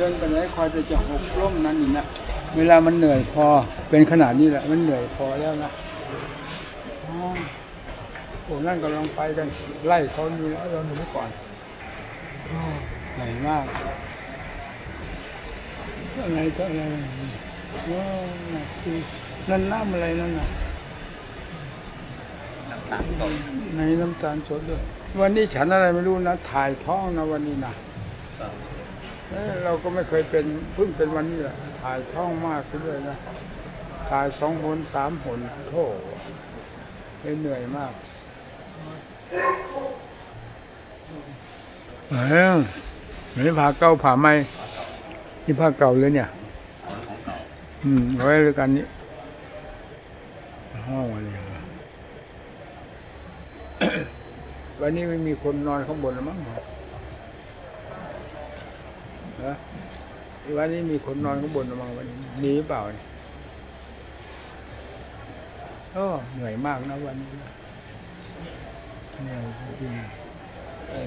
ดินไปไหนคอยแต่จะหกล้มนั้นนี่นะเวลามันเหนื่อยพอเป็นขนาดนี้แหละ มันเหนื่อยพอแล้วนะอ๋อโอ้นั่นกำลังไปกันไล่เขานี่แล้วเราหนีก่อนอ๋อใหญ่มากอะไรก็อะไรโอ้น่ะคือนั่นน้ำอะไรนั่นน่ะน้ำตาลสดในน้ำตาลสดด้วยวันนี้ฉันอะไรไม่รู้นะ ถ่ายท้องนะวันนี้นะ เราก็ไม่เคยเป็นเพิ่งเป็นวันนี้แหละถ่ายท้องมากขึ้นเลยนะถ่ายสองหนสามหนโธ่เลยเหนื่อยมากเอ้ยนี่ผ้าเก่าผ้าใหม่นี่ผ้าเก่าเลยเนี่ย อืมเอาไว้เลยกันนี้ห้องอะไรวันนี้ไม่มีคนนอนข้างบนหรือมั้ง นะวันนี้มีคนนอนข้างบนรือมั้งวันนี้มีหรือเปล่าเนี่ยโอ้เหนื่อยมากนะวันนี้เหนื่อยจริง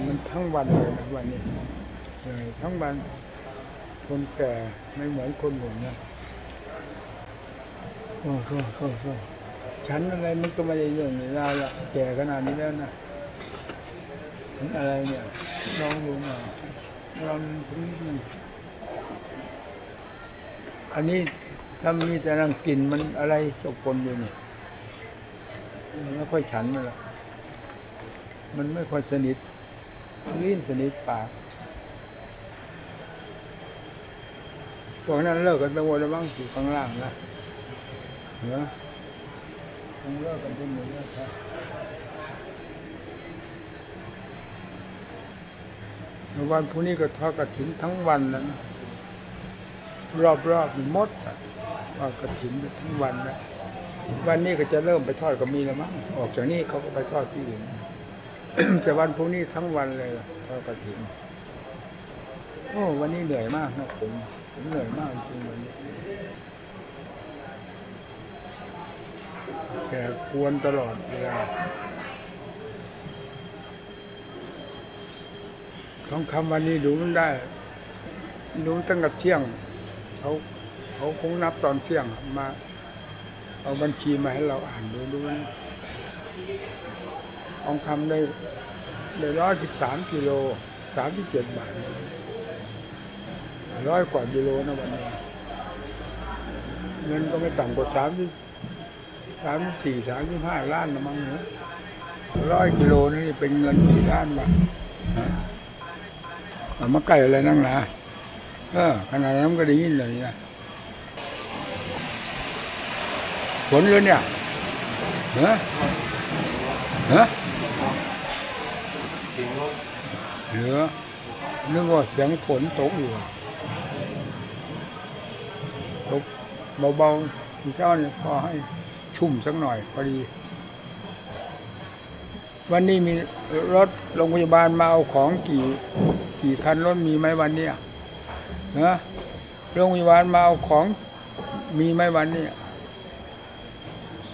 มันทั้งวันเลยนะวันนี้เหนื่อยทั้งวันคนแก่ไม่เหมือนคนหนุ่มนะโอ้โหโอ้โหฉันอะไรมันก็ไม่ได้เรื่องในราวละแก่ขนาดนี้แล้วนะถึงอะไรเนี่ยลองดูหน่อย ลองถึงนิดนึงอันนี้ถ้ามีแต่รังกินมันอะไรตกปนอยู่นี่มันไม่ค่อยฉันมันละมันไม่ค่อยสนิทลิ้นสนิทปากพวกนั้นเลิกกันไปหมดแล้วบ้างอยู่ข้างล่างนะเหรอคงเลิกกันไปหมดแล้วครับ วันพรุ่งนี้ก็ทอดกระถินทั้งวันแล้วนะรอบๆนี่หมดทอดกระถินทั้งวันแล้ววันนี้ก็จะเริ่มไปทอดก็มีแล้วมั้งออกจากนี้เขาก็ไปทอดที่อื่นแต่วันพรุ่งนี้ทั้งวันเลยทอดกระถินโอ้วันนี้เหนื่อยมากนะผมผมเหนื่อยมากจริงๆวันนี้แกกวนตลอดเวลา ทองคำวันนี้ดูมันได้ ดูตั้งแต่เที่ยง เขาเขาคงนับตอนเที่ยงมา เอาบัญชีมาให้เราอ่านดูดูนทองคำได้ได้ร้อยสิบสามกิโลสามสิบเจ็ดบาทร้อยกว่ากิโลนะวันนี้เงินก็ไม่ต่ำกว่าสามสิบสามสี่สามสิบห้าล้านนะมั้งเนอะร้อยกิโลนี่เป็นเงินสี่ล้านบาท เอามาใกล้อะไรนั่งนะเออขนาดนั้นก็ได้ยินเลยนะฝนเลยเนี่ยเฮ้เฮ้เสียงรถเหลือนึกว่าเสียงฝนตกอยู่ตกเบาๆที่เจ้าเนี่ยก็ให้ชุ่มสักหน่อยพอดี วันนี้มีรถโรงพยาบาลมาเอาของกี่ กี่คันรถมีไหมวันเนี้ยนะโรงพยาบาลมาเอาของมีไหมวันเนี้ย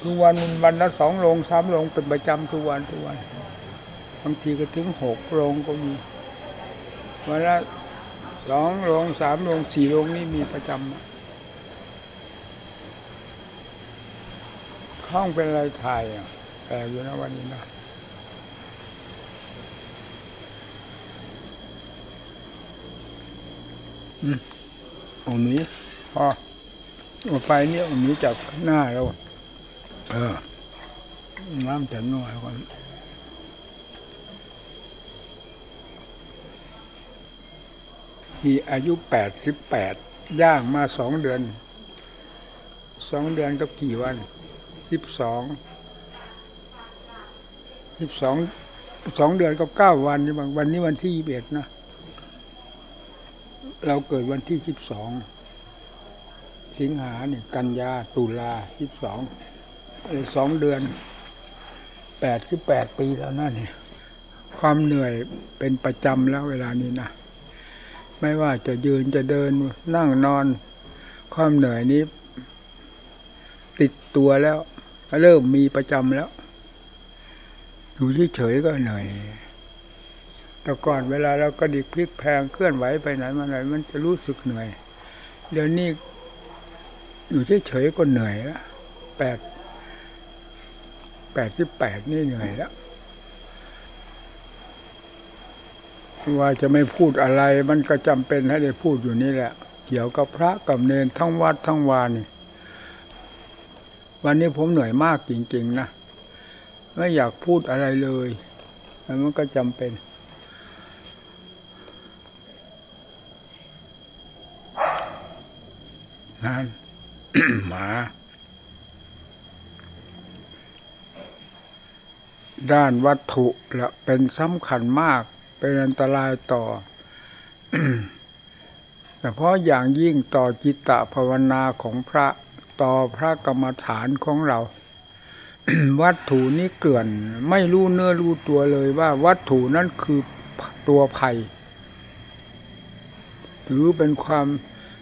ทุกวันวันละสองโรงสามโรงเป็นประจำทุกวันทุกวันบางทีก็ถึงหกโรงก็มีวันละสองโรงสามโรงสี่โรงนี่มีประจำห้องเป็นอะไรถ่ายอะแต่อยู่นะวันนี้นะ เอาหนี้พอเอาไปเนี่ยเอาหนี้จากหน้าเราเออ น้ำจะน้อยก่อนนี่อายุแปดสิบแปดย่างมาสองเดือนสองเดือนกับกี่วันสิบสองสิบสองสองเดือนกับเก้าวันนี่บางวันนี้วันที่ยี่สิบเอ็ดนะ เราเกิดวันที่สิบสองสิงหาเนี่ยกันยาตุลาสิบสองสองเดือนแปดสิบแปดปีแล้วนะเนี่ย ความเหนื่อยเป็นประจำแล้วเวลานี้นะไม่ว่าจะยืนจะเดินนั่งนอน ความเหนื่อยนี้ ติดตัวแล้ว เริ่มมีประจำแล้ว อยู่เฉยๆก็เหนื่อย แต่ก่อนเวลาเรากระดิกพลิกแพงเคลื่อนไหวไปไหนมาไหนมันจะรู้สึกเหนื่อย เดี๋ยวนี้อยู่เฉยๆก็เหนื่อยแล้วแปดแปดสิบแปดนี่เหนื่อยแล้วว่าจะไม่พูดอะไรมันก็จำเป็นให้ได้พูดอยู่นี่แหละ เกี่ยวกับพระกับเนนทั้งวัดทั้งวานี่ วันนี้ผมเหนื่อยมากจริง ๆ นะ ไม่อยากพูดอะไรเลยแต่มันก็จำเป็น นั่นหมาด้านวัตถุละเป็นสำคัญมาก เป็นอันตรายต่อแต่เพราะอย่างยิ่งต่อจิตตภาวนาของพระต่อพระกรรมฐานของเรา วัตถุนี้เกลื่อน ไม่รู้เนื้อรู้ตัวเลยว่าวัตถุนั้นคือตัวภัยถือเป็นความ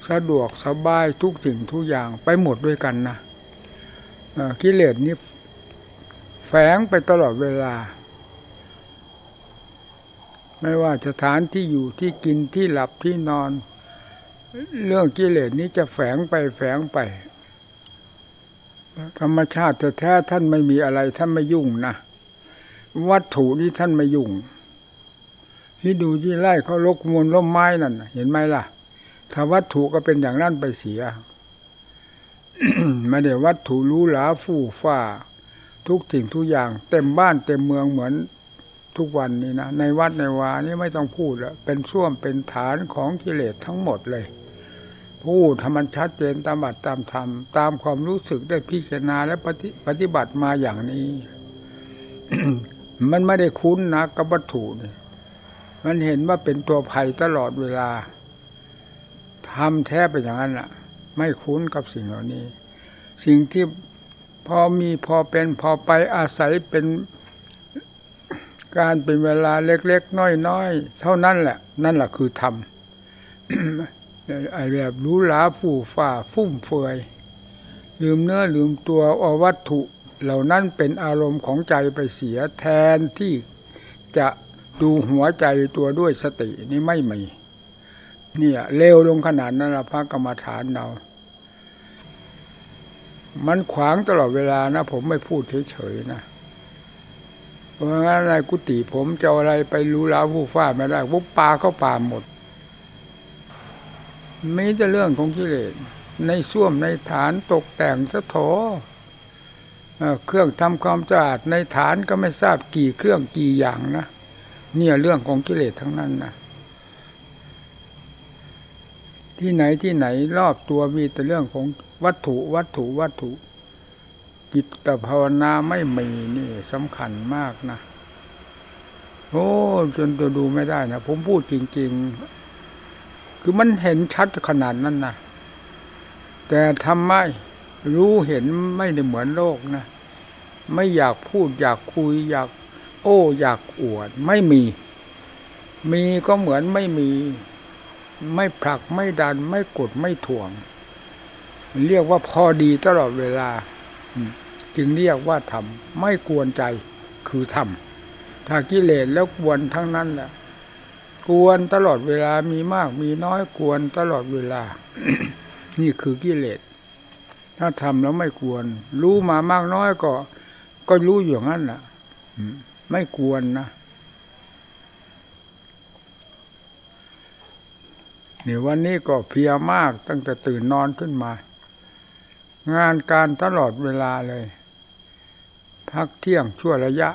สะดวกสบายทุกสิ่งทุกอย่างไปหมดด้วยกันนะกิเลสนี้แฝงไปตลอดเวลา ไม่ว่าสถานที่อยู่ที่กินที่หลับที่นอน เรื่องกิเลสนี้จะแฝงไปแฝงไป ธรรมชาติแท้ท่านไม่มีอะไรท่านไม่ยุ่งนะวัตถุนี้ท่านไม่ยุ่งที่ดูที่ไล่เขาลกมูลล้มไม้นั่นเห็นไหมล่ะ ถ้าวัตถุก็เป็นอย่างนั้นไปเสียไม่ได้วัตถุรู้หลาฟู่ฟ้า ทุกสิ่งทุกอย่าง เต็มบ้านเต็มเมืองเหมือนทุกวันนี้นะในวัดในวานี่ไม่ต้องพูดแล้วเป็นส้วมเป็นฐานของกิเลสทั้งหมดเลย พูดทำมันชัดเจนตามบัตรตามธรรมตามความรู้สึกได้พิจารณาและปฏิปฏิบัติมาอย่างนี้ มันไม่ได้คุ้นนะกับวัตถุนี่มันเห็นว่าเป็นตัวภัยตลอดเวลา ทำแท้เป็นอย่างนั้นล่ะ ไม่คุ้นกับสิ่งเหล่านี้ สิ่งที่พอมีพอเป็นพอไปอาศัยเป็นการเป็นเวลาเล็กๆ น้อยๆ เท่านั้นแหละ นั่นแหละคือธรรมไอ้แบบรู้หลาฟู่ฟ้าฟุ่มเฟือย ลืมเนื้อลืมตัวอวัตถุ เหล่านั้นเป็นอารมณ์ของใจไปเสียแทนที่จะดูหัวใจตัวด้วยสตินี่ไม่มี นี่ยเร็วลงขนาดนั้นละพระกรรมฐานเรา มันขวางตลอดเวลานะ ผมไม่พูดเฉยๆนะเพราะงั้นในกุฏิผมจะอาอะไรไปรู้ลาผู้ฟ้าไม่ได้พวกปลาเข้าป่าหมดมีแต่เรื่องของกิเลสในส้วมในฐานตกแต่งสะโถเอ่อเครื่องทำความสะอาดในฐานก็ไม่ทราบกี่เครื่องกี่อย่างนะเนี่ยเรื่องของกิเลสทั้งนั้นนะ ที่ไหนที่ไหนรอบตัวมีแต่เรื่องของวัตถุวัตถุวัตถุ จิตภาวนาไม่มีนี่สำคัญมากนะ โอ้จนตัวดูไม่ได้นะผมพูดจริง ๆ คือมันเห็นชัดขนาดนั้นนะแต่ทำไมรู้เห็นไม่ได้เหมือนโลกนะ ไม่อยากพูดอยากคุยอยาก โอ้ อยากอวดไม่มี มีก็เหมือนไม่มี ไม่ผลักไม่ดันไม่กดไม่ถ่วง เรียกว่าพอดีตลอดเวลา จึงเรียกว่าทำไม่กวนใจคือทำถ้ากิเลสแล้วกวนทั้งนั้นแหละกวนตลอดเวลามีมากมีน้อยกวนตลอดเวลา นี่คือกิเลสถ้าทำแล้วไม่กวน รู้มามากน้อยก็ ก็รู้อย่างนั้นแหละไม่กวนนะ นี่วันนี้ก็เพียมากตั้งแต่ตื่นนอนขึ้นมา งานการตลอดเวลาเลย พักเที่ยงชั่วระยะ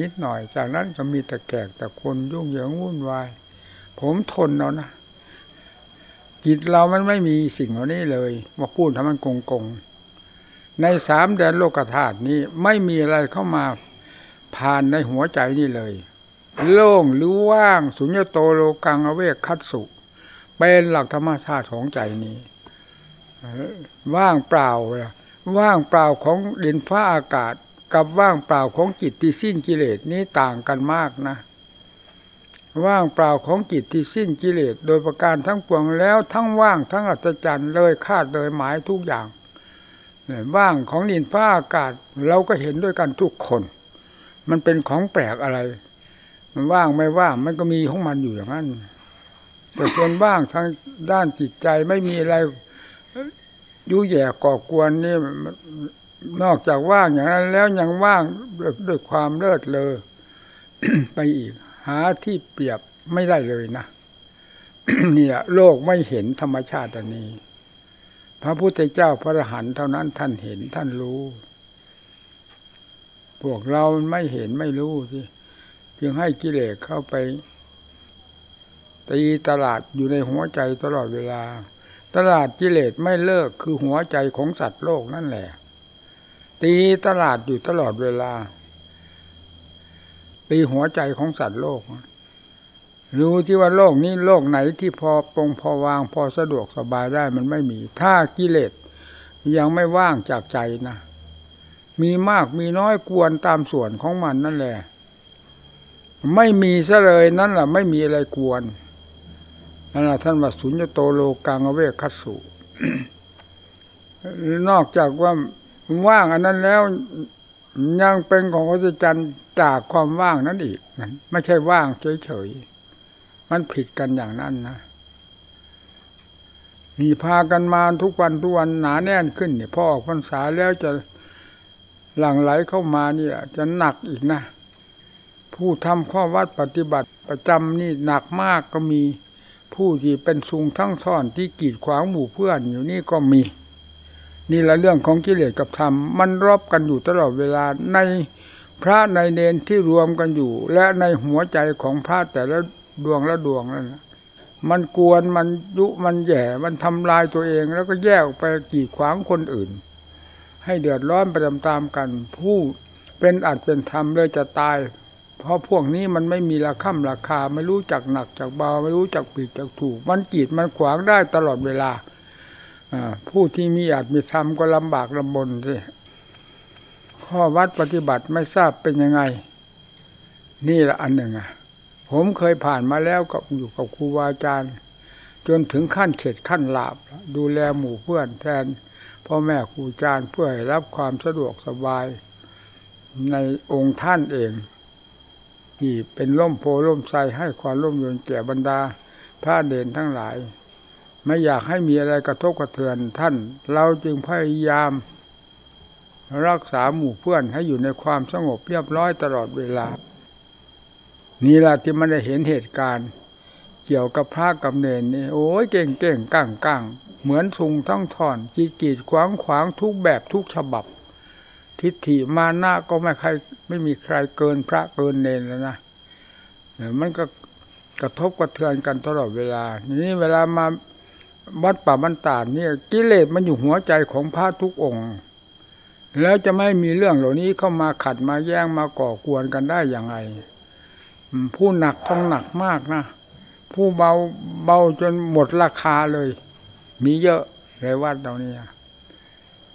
นิดหน่อย จากนั้นก็มีแต่แขกแต่คนยุ่งเหยิงวุ่นวาย ผมทนเอานะ จิตเรามันไม่มีสิ่งเหล่านี้เลยว่าพูดทำมันกงกงในสามแดนโลกธาตุนี้ไม่มีอะไรเข้ามาผ่านในหัวใจนี่เลย โล่งหรือว่างสุญญโตโลกังอเวกคัตสุ เป็นหลักธรรมชาติของใจนี้ ว่างเปล่า ว่างเปล่าของดินฟ้าอากาศ กับว่างเปล่าของจิตที่สิ้นกิเลสนี้ต่างกันมากนะ ว่างเปล่าของจิตที่สิ้นกิเลสโดยประการทั้งปวงแล้วทั้งว่างทั้งอัศจรรย์เลยคาดเลยหมายทุกอย่างว่างของดินฟ้าอากาศเราก็เห็นด้วยกันทุกคน มันเป็นของแปลกอะไร มันว่างไม่ว่างมันก็มีของมันอยู่อย่างนั้น แต่ส่วนว่างทางด้านจิตใจไม่มีอะไรยุ่ยแย่ก่อกวนนี่นอกจากว่างอย่างนั้นแล้วยังว่างด้วยความเลิศเลอไปอีก หาที่เปรียบไม่ได้เลยนะนี่ยโลกไม่เห็นธรรมชาติอันนี้ พระพุทธเจ้าพระอรหันต์เท่านั้นท่านเห็นท่านรู้ พวกเราไม่เห็นไม่รู้สิจึงให้กิเลสเข้าไป ตีตลาดอยู่ในหัวใจตลอดเวลา ตลาดกิเลสไม่เลิกคือหัวใจของสัตว์โลกนั่นแหละ ตีตลาดอยู่ตลอดเวลา ตีหัวใจของสัตว์โลก รู้ที่ว่าโลกนี้โลกไหนที่พอปรงพอวางพอสะดวกสบายได้มันไม่มี ถ้ากิเลสยังไม่ว่างจากใจนะ มีมากมีน้อยกวนตามส่วนของมันนั่นแหละ ไม่มีซะเลยนั่นแหละไม่มีอะไรกวน นั่นแหละท่านว่าสุญญโตโลกังเวคัสสุ นอกจากว่าว่างอันนั้นแล้วยังเป็นของพระจันทร์จากความว่างนั้นอีกนะไม่ใช่ว่างเฉยๆ มันผิดกันอย่างนั้นนะมีพากันมาทุกวันทุกวันหนาแน่นขึ้นเนี่ยพอออกพรรษาแล้วจะหลั่งไหลเข้ามานี่จะหนักอีกนะ ผู้ทำข้อวัดปฏิบัติประจำนี่หนักมากก็มี ผู้ที่เป็นซุงทั้งท่อนที่กีดขวางหมู่เพื่อนอยู่นี่ก็มี นี่แหละเรื่องของกิเลสกับธรรม มันรอบกันอยู่ตลอดเวลาในพระในเนนที่รวมกันอยู่ และในหัวใจของพระแต่ละดวงละดวงนั่นมันกวนมันยุมันแย่มันทำลายตัวเองแล้วก็แยกไปกีดขวางคนอื่น ให้เดือดร้อนไปตามๆกัน ผู้เป็นอัดเป็นธรรมเลยจะตาย เพราะพวกนี้มันไม่มีราคาราคา ไม่รู้จักหนักจากเบา ไม่รู้จักผิดจากถูก มันกีดมันขวางได้ตลอดเวลาผู้ที่มีอาจมีธรรมก็ลำบากลำบนสิข้อวัดปฏิบัติไม่ทราบเป็นยังไง นี่ละอันหนึ่งอะ ผมเคยผ่านมาแล้วกับอยู่กับครูบาอาจารย์ จนถึงขั้นเข็ดขั้นหลาบ ดูแลหมู่เพื่อนแทนพ่อแม่ครูอาจารย์เพื่อให้รับความสะดวกสบายในองค์ท่านเอง ที่เป็นร่มโพล่มไทรให้ความร่มเย็นแก่บรรดาพระเด่นทั้งหลาย ไม่อยากให้มีอะไรกระทบกระเทือนท่าน เราจึงพยายาม รักษาหมู่เพื่อนให้อยู่ในความสงบเรียบร้อยตลอดเวลา นี่แหละที่มันได้เห็นเหตุการณ์ เกี่ยวกับพระกับเนนนี่โอ้ยเก่งเก่งก้างก้างเหมือนสุงทั้งถอนกีดกีดขวางขวางทุกแบบทุกฉบับ ทิฏฐิมานะก็ไม่ใครไม่มีใครเกินพระเกินเนนแล้วนะมันก็กระทบกระเทือนกันตลอดเวลา นี่เวลามาวัดป่าบันตาดเนี่ยกิเลสมันอยู่หัวใจของพระทุกองค์ แล้วจะไม่มีเรื่องเหล่านี้เข้ามาขัดมาแย่งมาก่อกวนกันได้อย่างไรผู้หนักต้องหนักมากนะ ผู้เบาเบาจนหมดราคาเลย มีเยอะในวัดเรานี่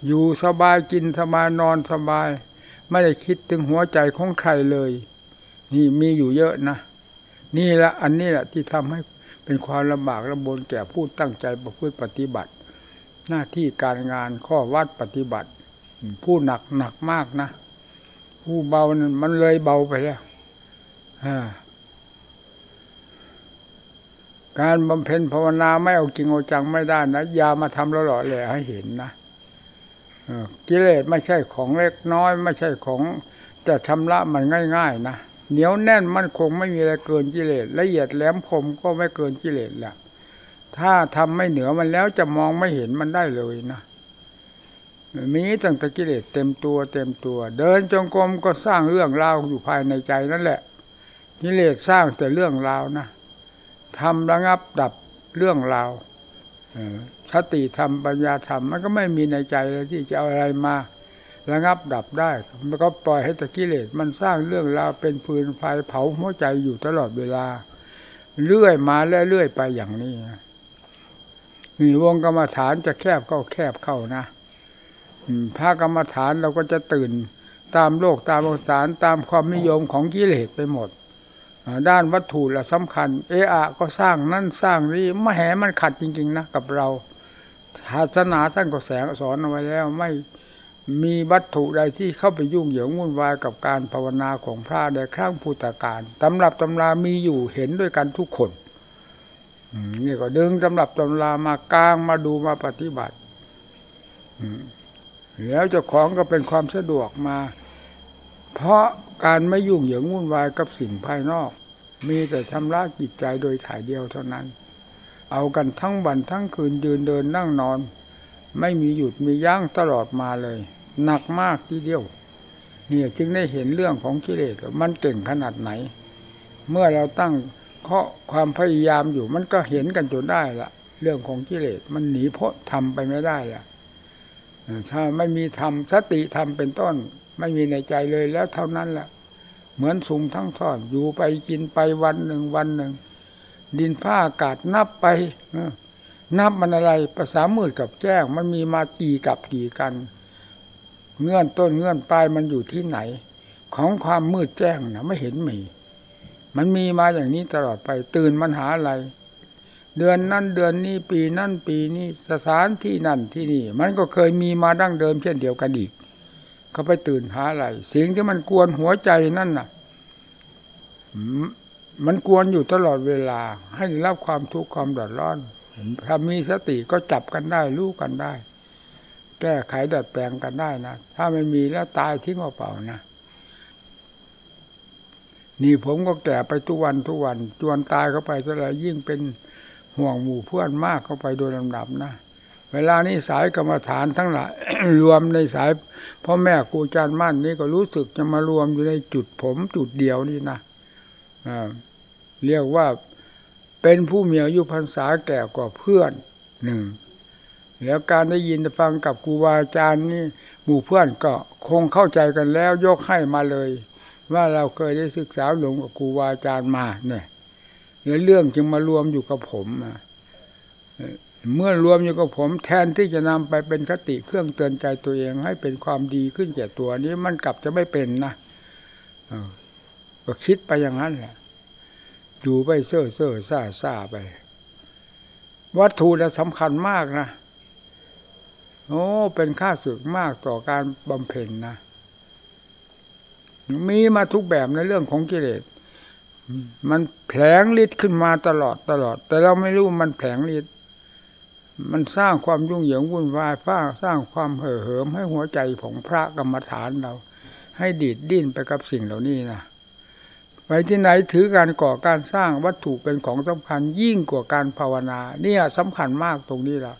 อยู่สบายกินสบายนอนสบาย ไม่ได้คิดถึงหัวใจของใครเลย นี่มีอยู่เยอะนะ นี่แหละอันนี้แหละที่ทำให้เป็นความลำบากลำบนแก่ผู้ตั้งใจประพฤติปฏิบัติ หน้าที่การงานข้อวัดปฏิบัติ ผู้หนักหนักมากนะผู้เบานั้นมันเลยเบาไปแล้วการบำเพ็ญภาวนาไม่เอาจริงเอาจังไม่ได้นะ อย่ามาทำล้วหล่อแหล่ให้เห็นนะ กิเลสไม่ใช่ของเล็กน้อย ไม่ใช่ของจะชำระมันง่าย ๆ นะเหนียวแน่นมันคงไม่มีอะไรเกินกิเลสละเอียดแหลมคมก็ไม่เกินกิเลสแหละถ้าทำไม่เหนือมันแล้วจะมองไม่เห็นมันได้เลยนะมีตั้งแต่กิเลสเต็มตัวเต็มตัว เดินจงกรมก็สร้างเรื่องราวอยู่ภายในใจนั่นแหละกิเลสสร้างแต่เรื่องราวนะทำระงับดับเรื่องราว สติธรรมปัญญาธรรมมันก็ไม่มีในใจเลยที่จะเอาอะไรมาระงับดับได้ มันก็ปล่อยให้ตะกิเลสมันสร้างเรื่องราวเป็นฟืนไฟเผาหัวใจอยู่ตลอดเวลา เรื่อยมาเรื่อยไปอย่างนี้มีวงกรรมฐานจะแคบเข้าแคบเข้านะพระกรรมฐานเราก็จะตื่นตามโลกตามองศาตามความนิยมของกิเลสไปหมด ด้านวัตถุละสำคัญ เออะก็สร้างนั่นสร้างนี่มแหมันขัดจริง ๆ นะ กับเรา ศาสนาท่านก็แสงสอนเอาไว้แล้วไม่มีวัตถุใดที่เข้าไปยุ่งเหยิงวุ่นวายกับการภาวนาของพระในครั้งพุทธกาลตำรับตำรามีอยู่เห็นด้วยกันทุกคนนี่ก็ดึงตำรับตำรามากลางมาดูมาปฏิบัติแล้วเจ้าของก็เป็นความสะดวกมา เพราะการไม่ยุ่งเหยิงวุ่นวายกับสิ่งภายนอก มีแต่ชำระจิตใจโดยถ่ายเดียวเท่านั้น เอากันทั้งวันทั้งคืนยืนเดินนั่งนอน ไม่มีหยุดมียั้งตลอดมาเลย หนักมากทีเดียว เนี่ยจึงได้เห็นเรื่องของกิเลสมันเก่งขนาดไหน เมื่อเราตั้งเคาะความพยายามอยู่มันก็เห็นกันจนได้ละเรื่องของกิเลสมันหนีเพ้นทำไปไม่ได้ละถ้าไม่มีธรรมสติธรรมเป็นต้น ไม่มีในใจเลยแล้วเท่านั้นละเหมือนสุมทั้งทอดอยู่ไปกินไปวันหนึ่งวันหนึ่ง ดินฟ้าอากาศนับไปนับมันอะไรภาษามืดกับแจ้ง มันมีมากี่กับกี่กัน เงื่อนต้นเงื่อนปลายมันอยู่ที่ไหน ของความมืดแจ้งนะไม่เห็นมี มันมีมาอย่างนี้ตลอดไปตื่นมันหาอะไร เดือนนั้นเดือนนี้ปีนั้นปีนี้สถานที่นั่นที่นี่ มันก็เคยมีมาดั้งเดิมเช่นเดียวกันอีกเขาไปตื่นหาอะไร เสิ่งที่มันกวนหัวใจนั่นน่ะ มันกวนอยู่ตลอดเวลา ให้ได้รับความทุกข์ความเดือดร้อนถ้ามีสติก็จับกันได้รู้กันได้ แก้ไขดัดแปลงกันได้นะ ถ้าไม่มีแล้วตายทิ้งเอาเปล่านะนี่ผมก็แก่ไปทุกวันทุกวันจวนตายเข้าไปเท่าไรยิ่งเป็นห่วงหมู่เพื่อนมากเข้าไปโดยลำดับนะ เวลานี้สายกรรมฐานทั้งหลาย รวมในสายพ่อแม่ครูอาจารย์มั่นนี่ก็รู้สึกจะมารวมอยู่ในจุดผมจุดเดียวนี่นะ เรียกว่าเป็นผู้มีอายุพรรษาแก่กว่าเพื่อนหนึ่งแล้วการได้ยินได้ฟังกับครูบาอาจารย์นี่หมู่เพื่อนก็คงเข้าใจกันแล้ว ยกให้มาเลย ว่าเราเคยได้ศึกษาหลวงกับครูบาอาจารย์มาเนี่ย แล้วเรื่องจึงมารวมอยู่กับผมเมื่อรวมอยู่กับผมแทนที่จะนำไปเป็นคติเครื่องเตือนใจตัวเอง ให้เป็นความดีขึ้นแก่ตัวนี้มันกลับจะไม่เป็นนะ ก็คิดไปอย่างนั้นแหละอยู่ไปเซ่อเซ่อซ่าซ่าไป วัตถุน่ะสำคัญมากนะโอ้เป็นค่าศึกมากต่อการบำเพ็ญนะ มีมาทุกแบบในเรื่องของกิเลสมันแผลงฤทธิ์ขึ้นมาตลอดตลอด แต่เราไม่รู้มันแผลงฤทธิ์มันสร้างความยุ่งเหยิงวุ่นวายฟ้าสร้างความเห่อเหิมให้หัวใจของพระกรรมฐานเรา ให้ดีดดิ้นไปกับสิ่งเหล่านี้นะ ไปที่ไหนถือการก่อการสร้างวัตถุเป็นของสำคัญยิ่งกว่าการภาวนา เนี่ยสำคัญมากตรงนี้ละ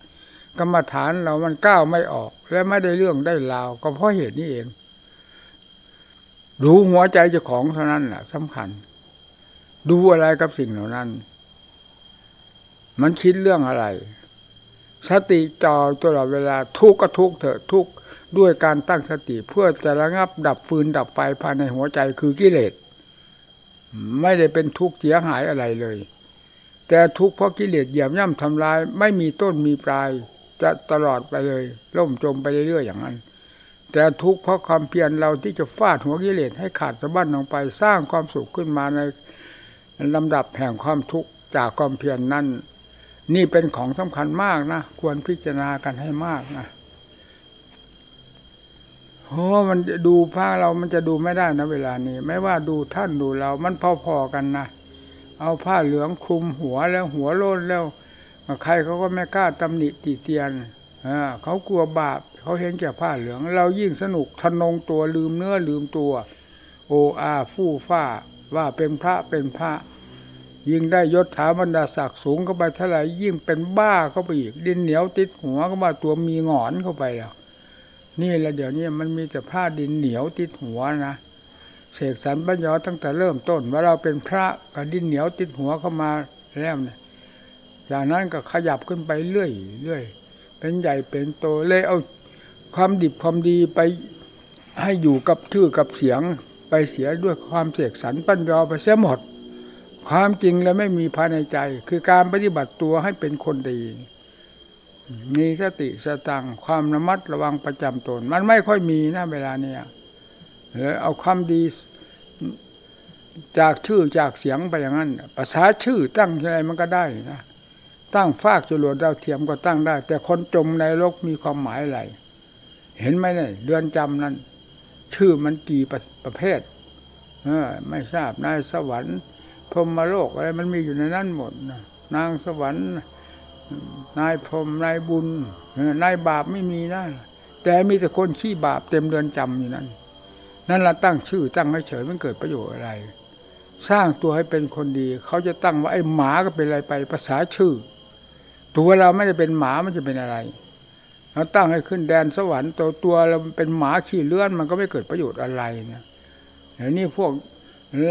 กรรมฐานเรามันก้าวไม่ออก และไม่ได้เรื่องได้ราวก็เพราะเหตุนี้เอง รู้หัวใจเจ้าของเท่านั้นแหละสำคัญ ดูอะไรกับสิ่งเหล่านั้น มันคิดเรื่องอะไร สติจอตลอดเวลาทุกข์ก็ทุกข์เถอะทุกข์ด้วยการตั้งสติเพื่อจะระงับดับฟืนดับไฟภายในหัวใจคือกิเลส ไม่ได้เป็นทุกข์เสียหายอะไรเลย แต่ทุกข์เพราะกิเลสเหยียบย่ำทำลาย ไม่มีต้นมีปลาย จะตลอดไปเลยล่มจมไปเรื่อยๆอย่างนั้น แต่ทุกข์เพราะความเพียรเราที่จะฟาดหัวกิเลสให้ขาดสะบั้นลงไปสร้างความสุขขึ้นมาในลำดับแห่งความทุกข์จากความเพียรนนั้น นี่เป็นของสำคัญมากนะ ควรพิจารณากันให้มากนะ โอ้มันดูผ้าเรามันจะดูไม่ได้นะเวลานี้ ไม่ว่าดูท่านดูเรา มันพอๆกันนะ เอาผ้าเหลืองคลุมหัวแล้วหัวโลนแล้ว ใครเขาก็ไม่กล้าตำหนิติเตียนอ่าเขากลัวบาปเขาเห็นแก่ผ้าเหลือง เรายิ่งสนุกทะนงตัวลืมเนื้อลืมตัว โออาฟู่ฟ้าว่าเป็นพระเป็นพระ ยิ่งได้ยศถาบรรดาศักดิ์สูงเข้าไปเท่าไหร่ยิ่งเป็นบ้าเข้าไปอีกดินเหนียวติดหัวก็มาตัวมีงอนเข้าไปแล้ว นี่แหละเดี๋ยวนี้มันมีแต่ผ้าดินเหนียวติดหัวนะเสกสรรปัญญาตั้งแต่เริ่มต้น ว่าเราเป็นพระกับดินเหนียวติดหัวเข้ามาแล้วเนี่ยจากนั้นก็ขยับขึ้นไปเรื่อยเรื่อยเป็นใหญ่เป็นโตเลยเอาความดิบความดีไปให้อยู่กับชื่อกับเสียงไปเสียด้วยความเสกสรรปัญญาไปเสียหมด ความจริงแล้วไม่มีภายในใจ คือการปฏิบัติตัวให้เป็นคนดี มีสติสตังความระมัดระวังประจำตน มันไม่ค่อยมีนะเวลาเนี้ยเออเอาความดีจากชื่อจากเสียงไปอย่างนั้นภาษาชื่อตั้งอะไรมันก็ได้นะตั้งฟากจรวดดาวเทียมก็ตั้งได้ แต่คนจมในโลกมีความหมายอะไร เห็นไหมเนี่ยเดือนจำนั้น ชื่อมันกี่ประประเภทเออไม่ทราบนายสวรรค์พรมโลกอะไรมันมีอยู่ในนั้นหมดนะนางสวรรค์ นายพรมนายบุญนายบาปไม่มีนะแต่มีแต่คนขี้บาปเต็มเดือนจำอยู่นั้นนั่นละตั้งชื่อตั้งให้เฉยมันเกิดประโยชน์อะไร สร้างตัวให้เป็นคนดี เขาจะตั้งว่าไอ้หมาก็เป็นอะไรไปภาษาชื่อ ตัวเราไม่ได้เป็นหมามันจะเป็นอะไรเราตั้งให้ขึ้นแดนสวรรค์ตัวตัวเราเป็นหมาขี่เลื่อนมันก็ไม่เกิดประโยชน์อะไรนะเดี๋ยวนี้พวก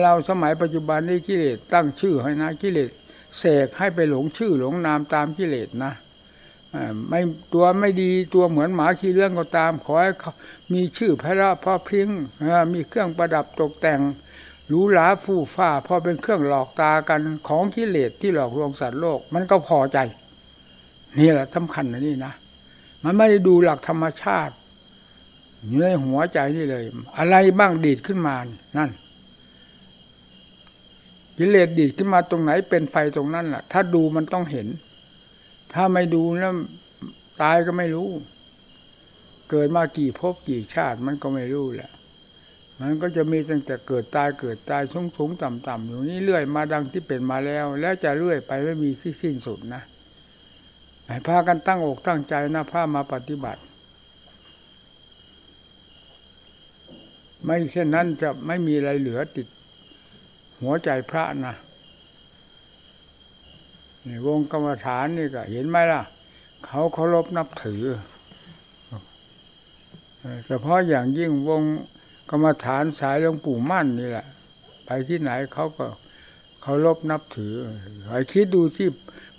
เราสมัยปัจจุบันนี้กิเลสตั้งชื่อให้นะกิเลส เสกให้ไปหลงชื่อหลงนามตามกิเลสนะไม่ตัวไม่ดีตัวเหมือนหมาขี่เลื่อนก็ตาม ขอให้เขามีชื่อพระพราะพริ้งมีเครื่องประดับตกแต่งหรูหราฟู่ฟ้าพอเป็นเครื่องหลอกตากันของกิเลสที่หลอกลวงสัตว์โลก มันก็พอใจ นี่แหละสำคัญนะนี่นะมันไม่ได้ดูหลักธรรมชาติอยู่ในหัวใจนี่เลย อะไรบ้างดีดขึ้นมานั่น กิเลสดีดขึ้นมาตรงไหนเป็นไฟตรงนั้นแหละถ้าดูมันต้องเห็น ถ้าไม่ดูแล้วตายก็ไม่รู้ เกิดมากี่ภพกี่ชาติมันก็ไม่รู้แหละ มันก็จะมีตั้งแต่เกิดตายเกิดตายสูงสูงต่ำต่ำอยู่นี่เรื่อยมาดังที่เป็นมาแล้ว แล้วจะเรื่อยไปไม่มีที่สิ้นสุดนะให้พากันตั้งอกตั้งใจนะพามาปฏิบัติ ไม่เช่นนั้นจะไม่มีอะไรเหลือติด หัวใจพระนะนี่วงกรรมฐานนี่ก็ เห็นไหมล่ะ เขาเคารพนับถือเฉพาะอย่างยิ่งวงกรรมฐานสายหลวงปู่มั่นนี่แหละ ไปที่ไหนเขาก็เคารพนับถือให้คิดดูที่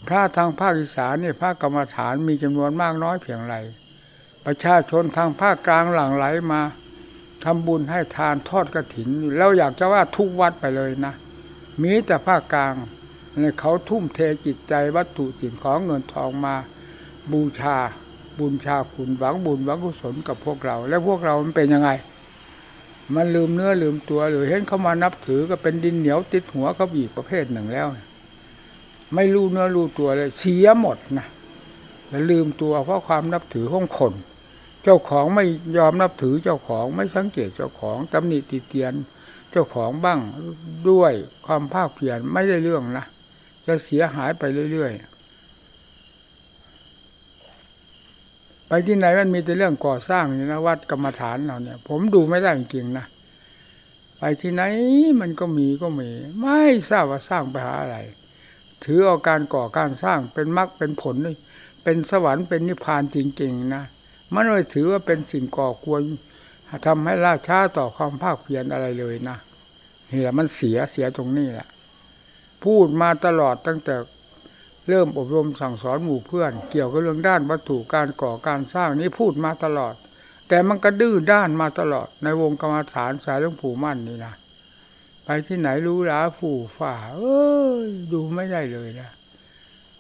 พระทางภาคอีสานเนี่ยพระกรรมฐานมีจำนวนมากน้อยเพียงไรประชาชนทางภาคกลางหลั่งไหลมา ทำบุญให้ทานทอดกระถิน แล้วอยากจะว่าทุกวัดไปเลยนะ มีแต่ภาคกลางเนี่ยเขาทุ่มเทจิตใจวัตถุสิ่งของเงินทองมาบูชาบุญชาคุณหวังบุญหวังกุศลกับพวกเรา แล้วพวกเรามันเป็นยังไง มันลืมเนื้อลืมตัวหรือเห็นเขามานับถือก็เป็นดินเหนียวติดหัวเขาอีกประเภทหนึ่งแล้ว ไม่รู้เนื้อรู้ตัวเลยเสียหมดนะแล้วลืมตัวเพราะความนับถือของคน เจ้าของไม่ยอมนับถือเจ้าของไม่สังเกตเจ้าของตำหนิติเตียน เจ้าของบ้างด้วยความภาคเพียรไม่ได้เรื่องนะจะเสียหายไปเรื่อยๆ ไปที่ไหนมันมีแต่เรื่องก่อสร้างนี่นะวัดกรรมฐานเราเนี่ย ผมดูไม่ได้จริงๆนะไปที่ไหนมันก็มีก็มี ไม่ทราบว่าสร้างไปหาอะไร ถือเอาการก่อการสร้างเป็นมรรคเป็นผลเป็นสวรรค์เป็นนิพพานจริง ๆ นะ มันไม่ถือว่าเป็นสิ่งก่อกวนทำให้ล่าช้าต่อความภาคเพียรอะไรเลยนะนี่แหละมันเสียเสียตรงนี้แหละ พูดมาตลอดตั้งแต่เริ่มอบรมสั่งสอนหมู่เพื่อน เกี่ยวกับเรื่องด้านวัตถุการก่อการสร้างนี้พูดมาตลอด แต่มันก็ดื้อด้านมาตลอด ในวงกรรมฐานสายหลวงปู่มั่นนี่นะไปที่ไหนรู้หลาฝู่ฝ่า เอ้ยดูไม่ได้เลยนะ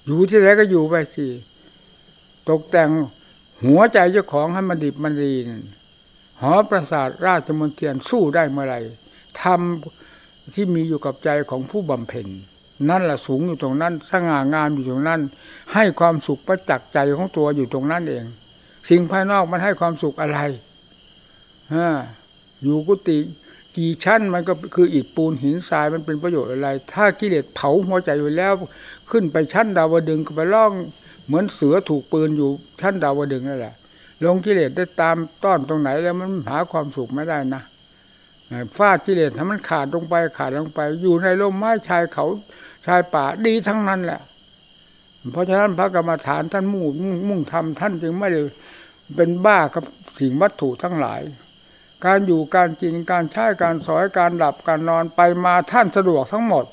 อยู่ที่ไหนก็อยู่ไปสิตกแต่ง หัวใจเจ้าของให้มันดิบมันดีนหอประสาทราชมนเทียนสู้ได้เมื่อไรทำที่มีอยู่กับใจของผู้บำเพ็ญนั่นแหละสูงอยู่ตรงนั้นสง่างามอยู่ตรงนั้น ให้ความสุขประจักษ์ใจของตัวอยู่ตรงนั้นเอง สิ่งภายนอกมันให้ความสุขอะไรฮะอยู่กุฏิกี่ชั้นมันก็คืออิฐปูนหินทรายมันเป็นประโยชน์อะไร ถ้ากิเลสเผาหัวใจอยู่แล้ว ขึ้นไปชั้นดาวดึงก็ไปล่อง เหมือนเสือถูกปืนอยู่ชั้นดาวดึงนั่นแหละลงกิเลสได้ตามต้อนตรงไหนแล้วมันหาความสุขไม่ได้นะฟาดกิเลสถ้ามันขาดลงไปขาดลงไป อยู่ในร่มไม้ชายเขาชายป่าดีทั้งนั้นแหละ เพราะฉะนั้นพระกรรมฐานท่านมุ่งมุ่งทำท่านจึงไม่ได้เป็นบ้ากับสิ่งวัตถุทั้งหลาย การอยู่การกินการใช้การสอยการหลับการนอนไปมาท่านสะดวกทั้งหมด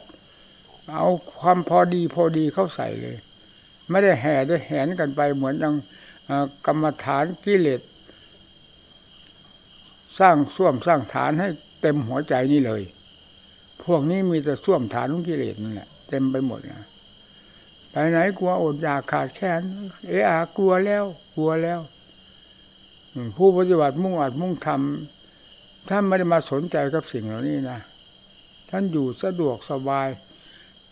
เอาความพอดีพอดีเข้าใส่เลย ไม่ได้แห่ได้แหนกันไปเหมือนอย่างกรรมฐานกิเลสสร้างส้วมสร้างฐานให้เต็มหัวใจนี่เลย พวกนี้มีแต่ส้วมฐานของกิเลสนั่นแหละเต็มไปหมดนะไปไหนกลัวอดอยากขาดแคลนเอะกลัวแล้วกลัวแล้ว ผู้ปฏิบัติมุ่งอัดมุ่งทำท่านไม่ได้มาสนใจกับสิ่งเหล่านี้นะท่านอยู่สะดวกสบาย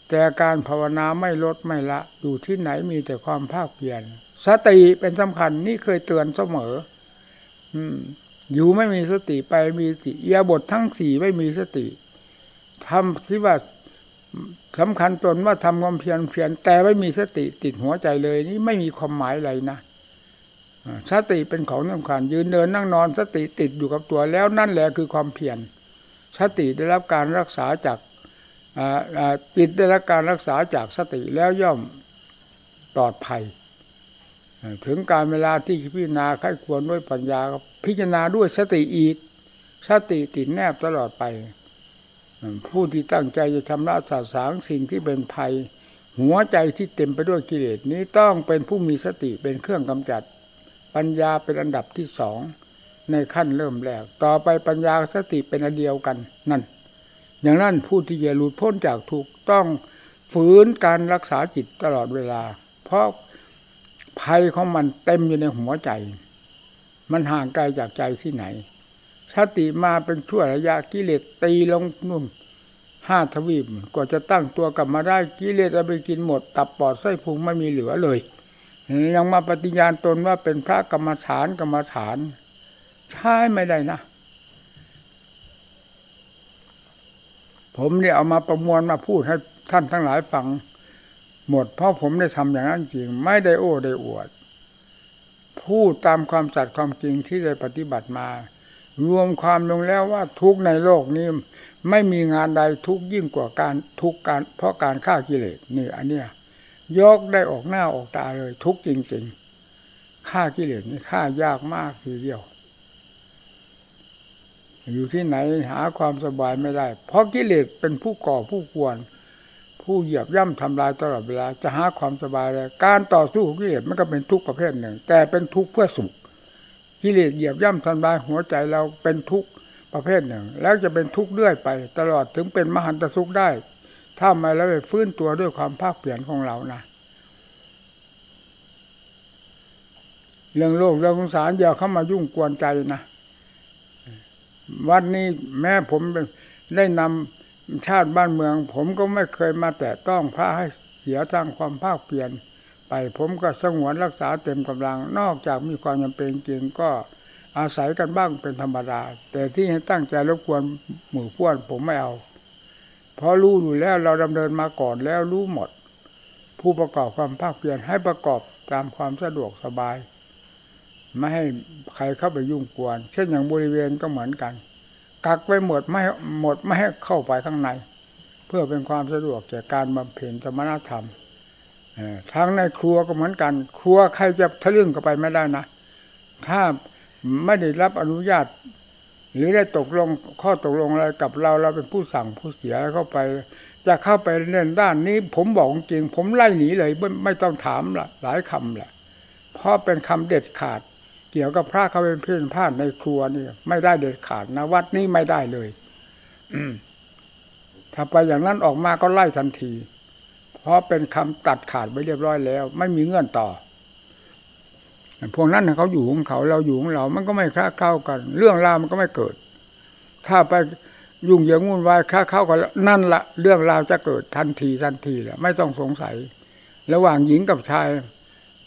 แต่การภาวนาไม่ลดไม่ละ อยู่ที่ไหนมีแต่ความภาคเพียรสติเป็นสำคัญนี่เคยเตือนเสมอ อืม อยู่ไม่มีสติไปมีสติเอียาบททั้งสี่ไม่มีสติทำที่ว่าสำคัญตนว่าทำความเพียรเพียรแต่ไม่มีสติติดหัวใจเลย นี่ไม่มีความหมายอะไรนะสติเป็นของสำคัญยืนเดินนั่งนอนสติติดอยู่กับตัวแล้วนั่นแหละคือความเพียรสติได้รับการรักษาจาก จิตได้รับการรักษาจากสติแล้วย่อมปลอดภัย ถึงการเวลาที่พิจารณาไข้ควรด้วยปัญญาพิจารณาด้วยสติอีก สติติดแนบตลอดไป ผู้ที่ตั้งใจจะชำระสาสางสิ่งที่เป็นภัย หัวใจที่เต็มไปด้วยกิเลสนี้ต้องเป็นผู้มีสติเป็นเครื่องกำจัด ปัญญาเป็นอันดับที่สองในขั้นเริ่มแรก ต่อไปปัญญาสติเป็นอันเดียวกันนั่น อย่างนั้นผู้ที่จะหลุดพ้นจากทุกต้องฝืนการรักษาจิตตลอดเวลา เพราะภัยของมันเต็มอยู่ในหัวใจ มันห่างไกลจากใจที่ไหนสติมาเป็นชั่วระยะกิเลสตีลงนุ่นห้าทวีปกว่าจะตั้งตัวกลับมาได้กิเลสเอาไปกินหมด ตับปอดไส้พุงไม่มีเหลือเลย ยังมาปฏิญาณตนว่าเป็นพระกรรมฐานกรรมฐาน ใช่ไม่ได้นะ ผมเนี่ยเอามาประมวลมาพูดให้ท่านทั้งหลายฟัง หมดเพราะผมได้ทำอย่างนั้นจริง ไม่ได้โอ้ได้อวด พูดตามความสัตย์ความจริงที่ได้ปฏิบัติมา รวมความลงแล้วว่าทุกในโลกนี้ไม่มีงานใดทุกยิ่งกว่าการทุกการเพราะการฆ่ากิเลสนี่อันเนี้ยยกได้ออกหน้าออกตาเลย ทุกจริงๆฆ่ากิเลสนี่ฆ่ายากมากทีเดียว อยู่ที่ไหนหาความสบายไม่ได้ เพราะกิเลสเป็นผู้ก่อผู้กวน ผู้เหยียบย่ำทำลายตลอดเวลาจะหาความสบายเลยการต่อสู้ของกิเลสมันก็เป็นทุกข์ประเภทหนึ่ง แต่เป็นทุกข์เพื่อสุขกิเลสเหยียบย่ำทำลายหัวใจเราเป็นทุกข์ประเภทหนึ่ง แล้วจะเป็นทุกข์เรื่อยไป ตลอดถึงเป็นมหันตสุขได้ ถ้าไม่แล้วไปฟื้นตัวด้วยความภาคเปลี่ยนของเรานะเรื่องโลกเรื่องสงสารอย่าเข้ามายุ่งกวนใจนะ วันนี้แม้ผมได้นำชาติบ้านเมือง ผมก็ไม่เคยมาแตะต้องพระให้เสียทางความภาคเปลี่ยน ไปผมก็สงวนรักษาเต็มกำลัง นอกจากมีความจำเป็นจริงก็อาศัยกันบ้างเป็นธรรมดา แต่ที่ให้ตั้งใจรบกวนหมู่พวนผมไม่เอาเพราะรู้อยู่แล้วเราดำเนินมาก่อนแล้วรู้หมด ผู้ประกอบความภาคเปลี่ยนให้ประกอบตามความสะดวกสบาย ไม่ให้ใครเข้าไปยุ่งกวน เช่นอย่างบริเวณก็เหมือนกัน กักไว้หมดไม่หมดไม่ให้เข้าไปข้างใน เพื่อเป็นความสะดวกแก่การบำเพ็ญสมณธรรมทั้งในครัวก็เหมือนกัน ครัวใครจะทะลึ่งเข้าไปไม่ได้นะ ถ้าไม่ได้รับอนุญาต หรือได้ตกลงข้อตกลงอะไรกับเราเราเป็นผู้สั่งผู้เสียเข้าไป จะเข้าไปเล่นด้านนี้ ผมบอกจริง ผมไล่หนีเลยไม่ไม่ต้องถามละหลายคำละเพราะเป็นคำเด็ดขาด เกี่ยวกับพระเขาเป็นเพื่อนพลาดในครัวนี่ไม่ได้เด็ดขาดนะวัดนี้ไม่ได้เลยถ้าไปอย่างนั้นออกมาก็ไล่ทันที เพราะเป็นคำตัดขาดไปเรียบร้อยแล้ว ไม่มีเงื่อนต่อพวกนั้นเขาอยู่ของเขาเราอยู่ของเรา มันก็ไม่ค้าเข้ากัน เรื่องราวมันก็ไม่เกิด ถ้าไปยุ่งเหยิงวุ่นวายค้าเข้ากันนั่นละเรื่องราวจะเกิดทันทีทันทีแหละไม่ต้องสงสัย ระหว่างหญิงกับชาย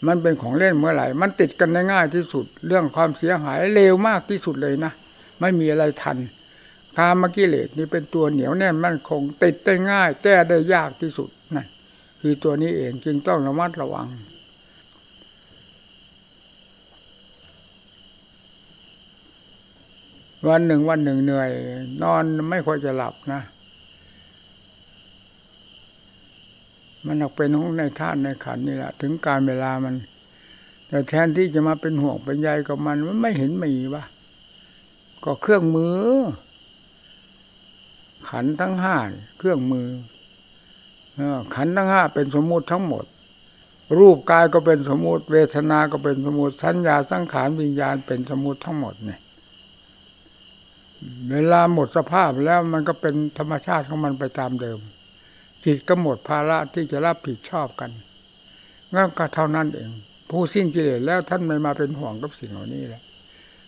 มันเป็นของเล่นเมื่อไหร่ มันติดกันได้ง่ายที่สุด เรื่องความเสียหายเร็วมากที่สุดเลยนะ ไม่มีอะไรทันกามกิเลสนี่เป็นตัวเหนียวแน่นมั่นคง ติดได้ง่าย แก้ได้ยากที่สุดนั่นคือตัวนี้เองจึงต้องระมัดระวัง วันหนึ่งวันหนึ่งเหนื่อย นอนไม่ค่อยจะหลับนะ มันออกเป็นของในท่านในขันนี่แหละ ถึงการเวลามัน แต่แทนที่จะมาเป็นห่วงเป็นใยกับมันมันไม่เห็นมีวะก็เครื่องมือ ขันทั้งห้าเครื่องมือขันทั้งห้าเป็นสมมุติทั้งหมด รูปกายก็เป็นสมมุติ เวทนาก็เป็นสมมุติสัญญาสังขารวิญญาณเป็นสมมุติทั้งหมดเนี่ยเวลาหมดสภาพแล้วมันก็เป็นธรรมชาติของมันไปตามเดิม จิตก็หมดภาระที่จะรับผิดชอบกันงั้นก็เท่านั้นเอง ผู้สิ้นกิเลสแล้วท่านไม่มาเป็นห่วงกับสิ่งเหล่านี้แหละ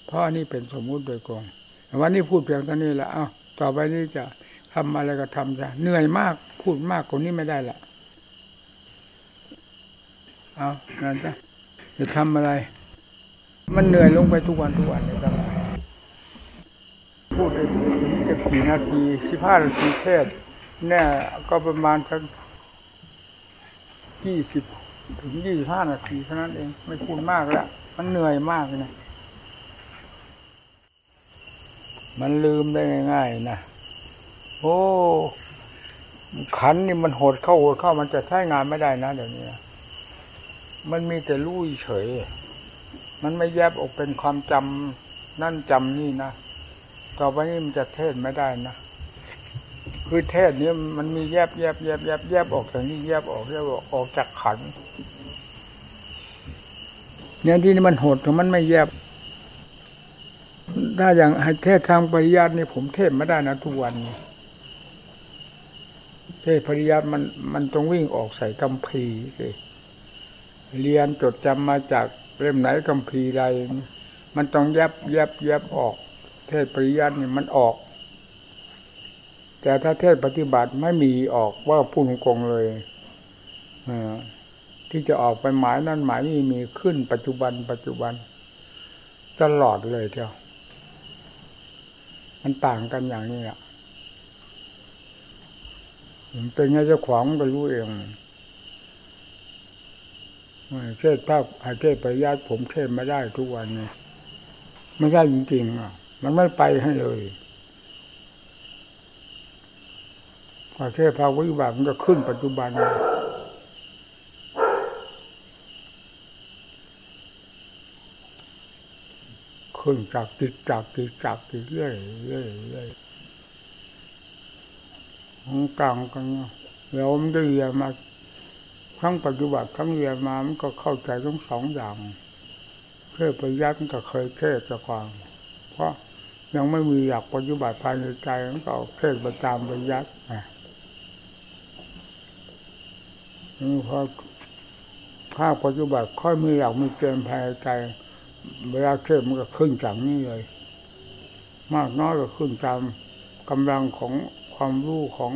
เพราะอันนี้เป็นสมมุติโดยกงวันนี้พูดเพียงเท่านี้แหละเอ้าต่อไปนี้จะทำอะไรก็ทำจะเหนื่อยมากพูดมากกว่านี้ไม่ได้ละเอานั่นจ้ะจะทำอะไร มันเหนื่อยลงไปทุกวันทุกวันเลยครับพูดได้ถึงจะกี่นาทีสิบห้านาทีเทศ แน่ก็ประมาณสักยี่สิบถึงยี่สิบห้านาทีเท่านั้นเองไม่พูดมากแล้วมันเหนื่อยมากเลยนะมันลืมได้ง่ายๆนะโอ้ ขันนี่มันโหดเข้าโหดเข้ามันจะใช้งานไม่ได้นะเดี๋ยวนี้มันมีแต่รู้เฉย มันไม่แยบออกเป็นความจำนั่นจำนี่นะต่อไปนี้มันจะเทศไม่ได้นะ คือเทศนี้มันมีแยบแยบแยบแยบแยบออกจากนี้แยบออกแยบออกออกจากขันเนี่ยที่นี่มันโหดของมันไม่แยบ ถ้าอย่างให้เทศทางปริยัตินี่ผมเทศไม่ได้นะทุกวันเทศปริยัติมันมันต้องวิ่งออกใส่กัมพีสิเรียนจดจำมาจากเล่มไหนกัมพีร์ใดมันต้องแยบแยบแยบออก เทศปริยัตินี่มันออก แต่ถ้าเทศปฏิบัติไม่มีออกว่าพูดตรงเลยที่จะออกไปหมายนั่นหมายนี่มีขึ้นปัจจุบัน ปัจจุบัน ตลอดเลยเดียวมันต่างกันอย่างนี้แหละเป็นไงเจ้าของมันก็รู้เองเทศภาพอาเทศปริยัติผมเทศไม่ได้ทุกวันนี้ไม่ได้จริงๆอะ มันไม่ไปให้เลย อาเทศภาวิบัติมันก็ขึ้นปัจจุบันขึ้นจากติดจากติดจากติดเรื่อยเรื่อยเรื่อยของกลางกันเนาะแล้วมันได้เรียนมาครั้งปัจจุบันครั้งเรียนมามันก็เข้าใจทั้งสองอย่างเทศประยัติมันก็เคยเทศจะความเพราะยังไม่มีอยากปฏิบัติภายในใจมันก็เอาเทศประจามประยัตินะนี่ พอภาคปัจจุบันค่อยมีอยากมีเกณฑ์ภายใจเวลาเทศมันก็ขึ้นจากนี้เลย มากน้อยก็ขึ้นตามกำลังของความรู้ของ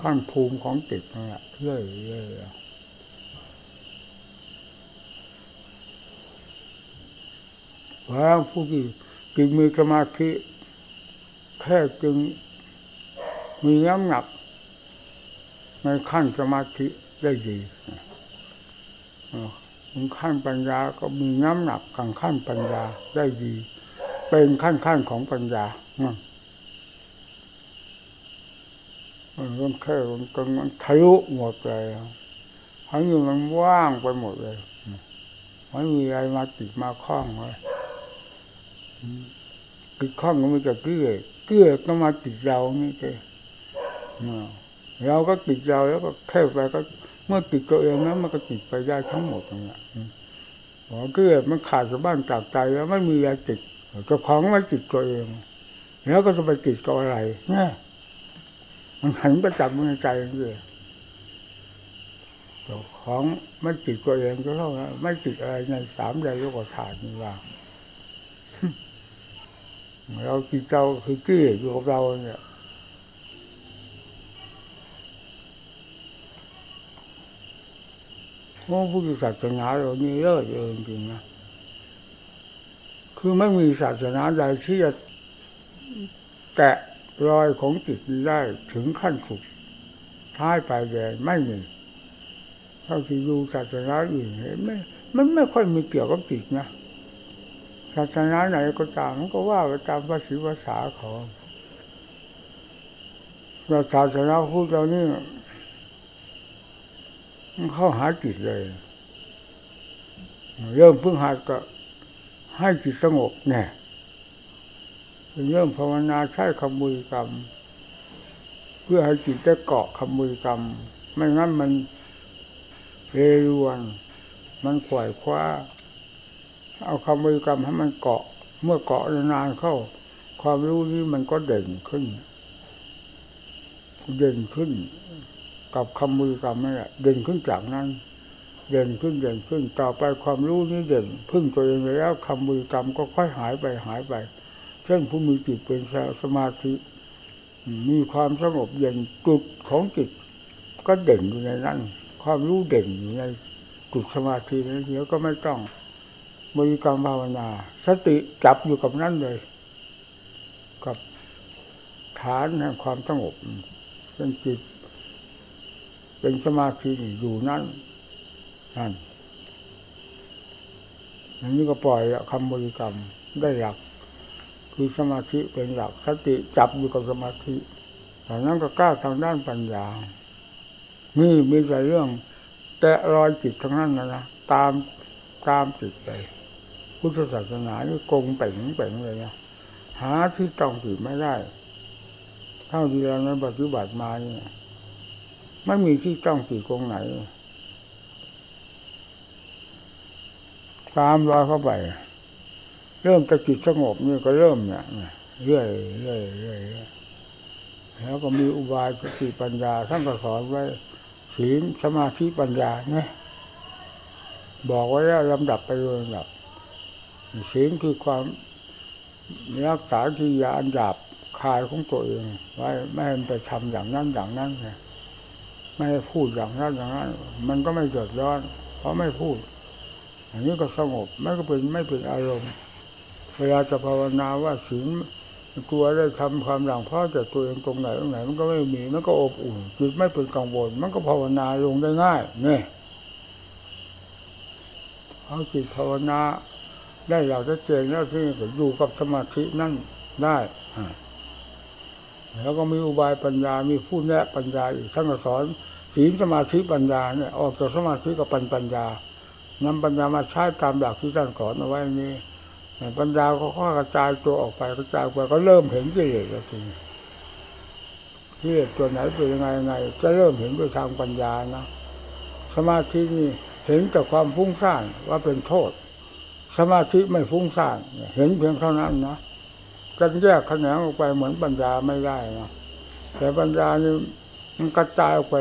ขั้นภูมิของจิตนั่นแหละเรื่อยเรื่อยเพราะผู้ที่จึงมีสมาธิแค่จึงมีน้ำหนัก ในขั้นสมาธิได้ดีถึงขั้นปัญญาก็มีน้ำหนักขังขั้นปัญญาได้ดี เป็นขั้นขั้นของปัญญามันก็แค่มันก็มันทะลุหมดเลยทั้งอยู่มันว่างไปหมดเลยไม่มีอะไรมาติดมาคล้องเลยติดข้องก็มันจะเกลือเกลือก็มาติดเรานี่เอง เราก็ติดเราแล้วก็แค่ไปก็ เมื่อติดตัวเองแล้วมันก็ติดไปได้ทั้งหมดตรงนี้หมอเกลือมันขาดจากบ้านจากใจแล้วไม่มีอะไรติดเจ้าของไม่ติดตัวเอง แล้วก็จะไปติดกับอะไรเนี่ยมันหันไปจับมือใจเลยเจ้าของไม่ติดตัวเองก็เท่านั้นไม่ติดอะไรในสามใดโลกธาตุนี่ว่าเราติดเจ้าคือเกลืออยู่กับเราเนี่ย พราะพุทธศาสนาเรานี่เลิศเลยจริงๆนะคือไม่มีศาสนาใดที่จะแกะรอยของจิตได้ถึงขั้นสุดท้ายปลายแดนไม่มีเท่าที่ดูศาสนาอื่นเห็นไม่มันไม่ค่อยมีเกี่ยวกับจิตนะศาสนาไหนก็ตามมันก็ว่าไปตามภาษีภาษาขาเราศาสนาพูดเรานี่ เข้าหาจิตเลย เริ่มพึ่งหัดก็ให้จิตสงบแน่เริ่มภาวนาใช้คำมือกรรม เพื่อให้จิตได้เกาะคำมือกรรม ไม่งั้นมันเรรวน มันขวายคว้า เอาคำมือกรรมให้มันเกาะ เมื่อเกาะนานเข้า ความรู้นี้มันก็เด่นขึ้น เด่นขึ้น กับคำมือกรรมนี่แหละเด่นขึ้นจากนั้น เด่นขึ้นเด่นขึ้นต่อไปความรู้นี้เด่น พึ่งตัวเองไปแล้วคำมือกรรมก็ค่อยหายไปหายไป เช่นผู้มีจิตเป็นสมาธิ มีความสงบเย็นจุดของจิตก็เด่นอยู่ในนั้น ความรู้เด่นอยู่ในจุดสมาธินั้นเดียวก็ไม่ต้องบริกรรมภาวนา สติจับอยู่กับนั่นเลย กับฐานแห่งความสงบเป็นจิต เป็นสมาธิอยู่นั่นนั่นอันนี้ก็ปล่อยคำบริกรรมได้หลัก คือสมาธิเป็นหลักสติจับอยู่กับสมาธิตอนนั้นก็กล้าทางด้านปัญญานี่มีแต่เรื่อง แตะรอยจิตทั้งนั้นนะนะตามตามจิตไปพุทธศาสนานี่กงเป่งเป่งเลยนะหาที่ต้องจิตไม่ได้ เท่าที่เราในปฏิบัติมาเนี่ย ไม่มีที่ต้องจิตกงไหน ตามรอยเข้าไป เริ่มจากจิตสงบนี่ก็เริ่มเนี่ยเรื่อยเรื่อยเรื่อยแล้วก็มีอุบายสติปัญญาท่านก็สอนไว้ศีลสมาธิปัญญาเนี่ยบอกไว้แล้วลำดับไปโดยลำดับศีลคือความรักษาที่ยาอันหยาบคายของตัวเองไว้ไม่ให้ไปทำอย่างนั้นอย่างนั้นไง ไม่พูดอย่างนั้นอย่างนั้นมันก็ไม่เดือดร้อน เพราะไม่พูด อันนี้ก็สงบไม่ก็เป็นไม่เป็นอารมณ์ เวลาจะภาวนาว่าศีลกลัวได้ทำความหลังพราะแต่ตัวเองตรงไหนตรงไหน มันก็ไม่มีมันก็อบอุ่นจิตไม่เป็นกังวล มันก็ภาวนาลงได้ง่ายเนี่ยเอาจิตภาวนาได้เราจะเจนแล้วที่อยู่กับสมาธินั่นได้อ่า แล้วก็มีอุบายปัญญา มีผู้แนะปัญญาอีกท่านก็สอนศีลสมาธิปัญญาเนี่ยออกจากสมาธิกับปัญปัญญานำปัญญามาใช้ตามหลักที่ท่านสอนเอาไว้นี้ปัญญาก็กระจายตัวออกไปกระจายไปก็เริ่มเห็นกิเลสแล้วทีนี้กิเลสตัวไหนเป็นยังไงยังไง จะเริ่มเห็นด้วยทางปัญญานะสมาธินี่เห็นแต่ความฟุ้งซ่านว่าเป็นโทษ สมาธิไม่ฟุ้งซ่านเห็นเพียงเท่านั้นนะ จะแยกแขนงออกไปเหมือนปัญญาไม่ได้นะแต่ปัญญานี่มันกระจายออกไป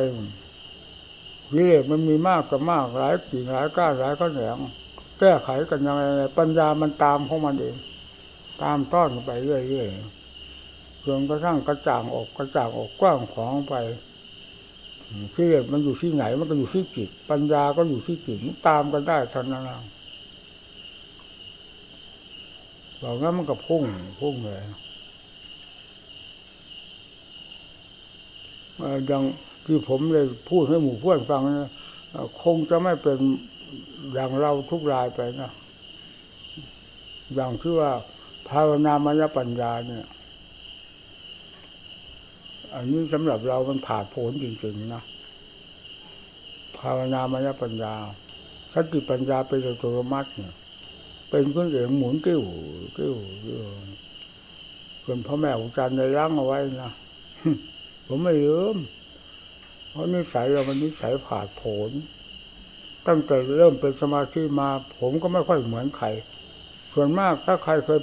กิเลสมันมีมากกับมากหลายปีหลายก้าหลายข้อแหนงแก้ไขกันยังไงปัญญามันตามของมันเองตามต้อนไปเรื่อยๆจนกระทั่งกระจ่างออกกระจ่างออกกว้างของไปที่มันอยู่ที่ไหนมันก็อยู่ที่จิต ปัญญาก็อยู่ที่จิตตามกันได้ทันนั้น บอกงั้นมันก็พุ่งพุ่งเลยดังที่ผมเลยพูดให้หมู่เพื่อนฟังนะคงจะไม่เป็นอย่างเราทุกรายไปนะอย่างที่ว่าภาวนามยปัญญาเนี่ย อันนี้สำหรับเรามันผ่าโผนจริงๆนะภาวนามยปัญญาสติปัญญาเป็นอัตโนมัติเนี่ย เป็นคนเองหมุนกิ้วกิ้วกิ้วนพ่อแม่อุจารย์ได้ล้างเอาไว้นะผมไม่ลืมเพราะนิสัยเรามันนิสัยผ่าโผนตั้งแต่เริ่มเป็นสมาธิมา ผมก็ไม่ค่อยเหมือนใคร ส่วนมากถ้าใครเคย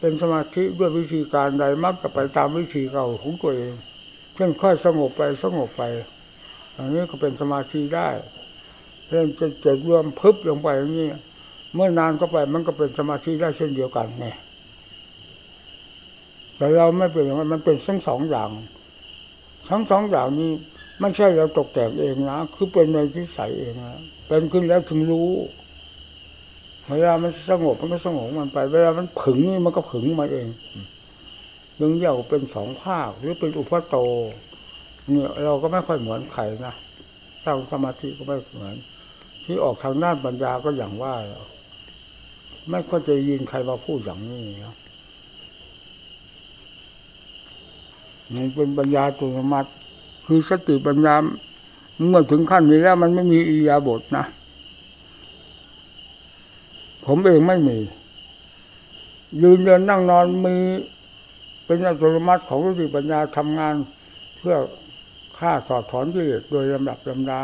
เป็นสมาธิด้วยวิธีการใดมักจะไปตามวิธีเก่าของตัวเองเช่นค่อยสงบไปสงบไปอันนี้ก็เป็นสมาธิได้เริ่มจะจะรวมพึบลงไปอย่างนี้ เมื่อนานก็ไปมันก็เป็นสมาธิได้เช่นเดียวกันไงแต่เราไม่เป็นอย่างนั้นมันเป็นทั้งสองอย่าง ทั้งสองอย่างนี้ไม่ใช่เราตกแต่งเองนะคือเป็นในที่ใสเองนะเป็นขึ้นแล้วถึงรู้เวลามันสงบมันก็สงบมันไป เวลามันผึ่งนี่มันก็ผึ่งมาเองยึงเดี่ยวเป็นสองภาค หรือเป็นอุปโตเนี่ยเราก็ไม่ค่อยเหมือนใครนะสร้างสมาธิก็ไม่เหมือน ที่ออกทางด้านปัญญาก็อย่างว่า ไม่ค่อยจะยินใครมาพูดอย่างนี้นะมันเป็นปัญญาตัวมัดคือสติปัญญาเมื่อถึงขั้นนี้แล้ว มันไม่มีอิยาบทนะ ผมเองไม่มี ยืนเดินนั่งนอนมีเป็นอัตโนมัติของสติปัญญาทำงาน เพื่อฆ่าสอดถอนกิเลสโดยลำดับลำดา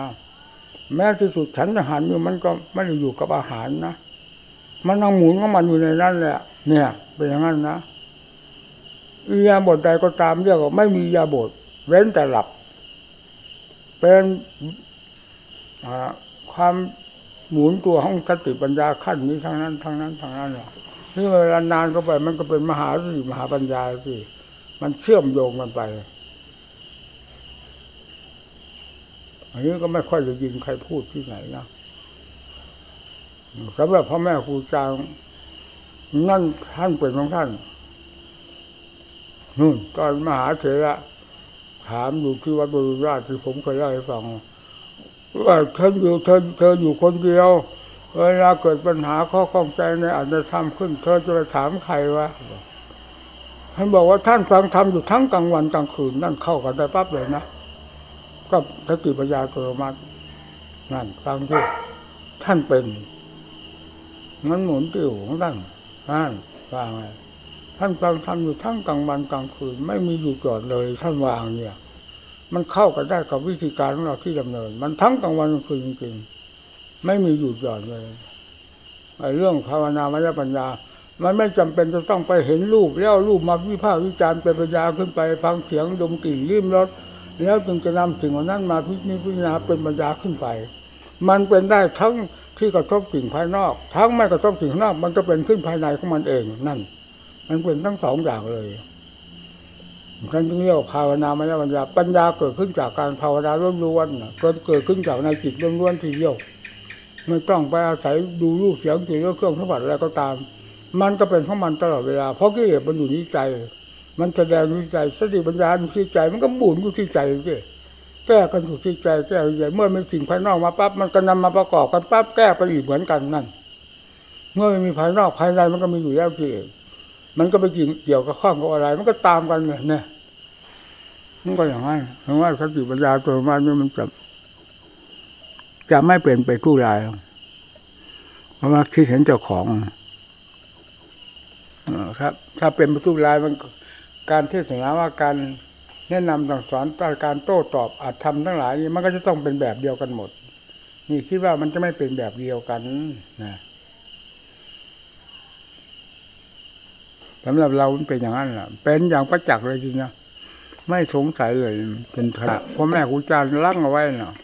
แม้ที่สุดฉันอาหารอยู่มันก็ไม่ได้อยู่กับอาหารนะ มันนั่งหมุนของมันอยู่ในนั้นแหละ เนี่ย เป็นอย่างนั้นนะอิยาบทใดก็ตามเรียกว่าไม่มียาบท เว้นแต่หลับ เป็นความหมุนตัวของสติปัญญาขั้นนี้ทั้งนั้นทั้งนั้นทั้งนั้นหรอนี่เวลานานก็ไป มันก็เป็นมหาสติมหาปัญญาสิมันเชื่อมโยงกันไป อันนี้ก็ไม่ค่อยจะยินใครพูดที่ไหนนะ สำหรับพ่อแม่ครูอาจารย์นั่นท่านเป็นของท่านนู่นตอนมหาเถระถามอยู่ที่วัดบรุราชที่ผมเคยเล่าให้ฟังว่าท่านอยู่เธอเธออยู่คนเดียวเวลาเกิดปัญหาข้อข้องใจในอาจจะทำขึ้น เธอจะไปถามใครวะท่านบอกว่าท่านฟังธรรมอยู่ทั้งกลางวันกลางคืน นั่นเข้ากันได้ปั๊บเลยนะก็สติปัญญาอัตโนมัตินั่นฟังที่ท่านเป็น มันหมุนติ้วของท่านนั่นว่าไงท่านฟังธรรมอยู่ทั้งกลางวันกลางคืน ไม่มีอยู่จอดเลยท่านวางเนี่ย มันเข้ากันได้กับวิธีการของเราที่ดำเนิน มันทั้งกลางวันกลางคืนจริงๆไม่มีหยุดหย่อนเลยไอ้เรื่องภาวนามยปัญญา มันไม่จำเป็นจะต้องไปเห็นรูปแล้วรูปมาวิพากษ์วิจารณ์เป็นปัญญาขึ้นไปฟังเสียงดมกลิ่นริมรสแล้วจึงจะนำสิ่งเหล่านั้นมาพิจพิจารณาเป็นปัญญาขึ้นไป มันเป็นได้ทั้ง ที่กระทบสิ่งภายนอก ทั้งไม่กระทบสิ่งข้างนอก มันก็เป็นขึ้นภายในของมันเองนั่น มันเป็นทั้งสองอย่างเลยกันจึงเรียกว่าภาวนามยปัญญาปัญญาเกิดขึ้นจากการภาวนาล้วนๆน่ะเกิดเกิดขึ้นจากในจิตล้วนๆทีเดียวไม่ต้องไปอาศัยดูรูปเสียงกลิ่นรสเครื่องสัมผัสอะไรก็ตาม มันก็เป็นของมันตลอดเวลา เพราะกิเลสมันอยู่ที่ใจ มันแสดงอยู่ที่ใจสติปัญญาอยู่ที่ใจ มันก็บุญอยู่ที่ใจสิ แก้กันอยู่ที่ใจแก้อยู่เมื่อมีสิ่งภายนอกมาปั๊บมันก็นำมาประกอบกันปั๊บแก้ไปอีกเหมือนกันนั่น เมื่อไม่มีภายนอกภายในมันก็มีอยู่แล้วกิเลสมันก็ไปเกี่ยวกับข้องกับอะไร มันก็ตามกันเนี่ยเนี่ยมันก็อย่างนั้นเพราะว่าสติปัญญาตัวมันเนี่ยมันจะจะไม่เป็นไปทุกรายเพราะว่าคิดเห็นเจ้าของอครับ ถ้าเป็นไปทุกรายมันการเทศนาว่าการ แนะนำสั่งสอนการโต้ตอบอาจทำทั้งหลายนี่มันก็จะต้องเป็นแบบเดียวกันหมด นี่คิดว่ามันจะไม่เป็นแบบเดียวกันนะสำหรับเรามันเป็นอย่างนั้นแหละเป็นอย่างประจักษ์เลยจริงนะไม่สงสัยเลยเป็นขณะพ่อแม่ครูอาจารย์ลั่งเอาไว้น่ะ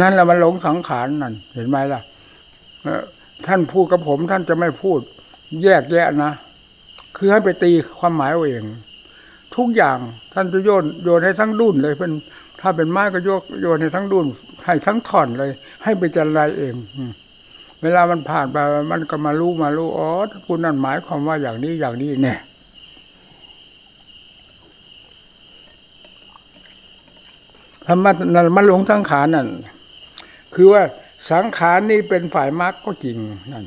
นั่นแหละมันหลงสังขารนั่นเห็นไหมล่ะท่านพูดกับผมท่านจะไม่พูด แยกแยะนะ คือให้ไปตีความหมายเอาเอง ทุกอย่างท่านจะโยนโยนให้ทั้งดุนเลยเป็นถ้าเป็นไม้ก็โยกโยนให้ทั้งดุนให้ทั้งท่อนเลย ให้ไปจันไรเองอืเวลามันผ่านไปมันก็มารู้มารู้อ๋อคุณนั่นหมายความว่าอย่างนี้อย่างนี้เนี่ยธรรมะนั่นมันหลงสังขารนั่นคือว่าสังขารนี่เป็นฝ่ายมรรคก็จริงนั่น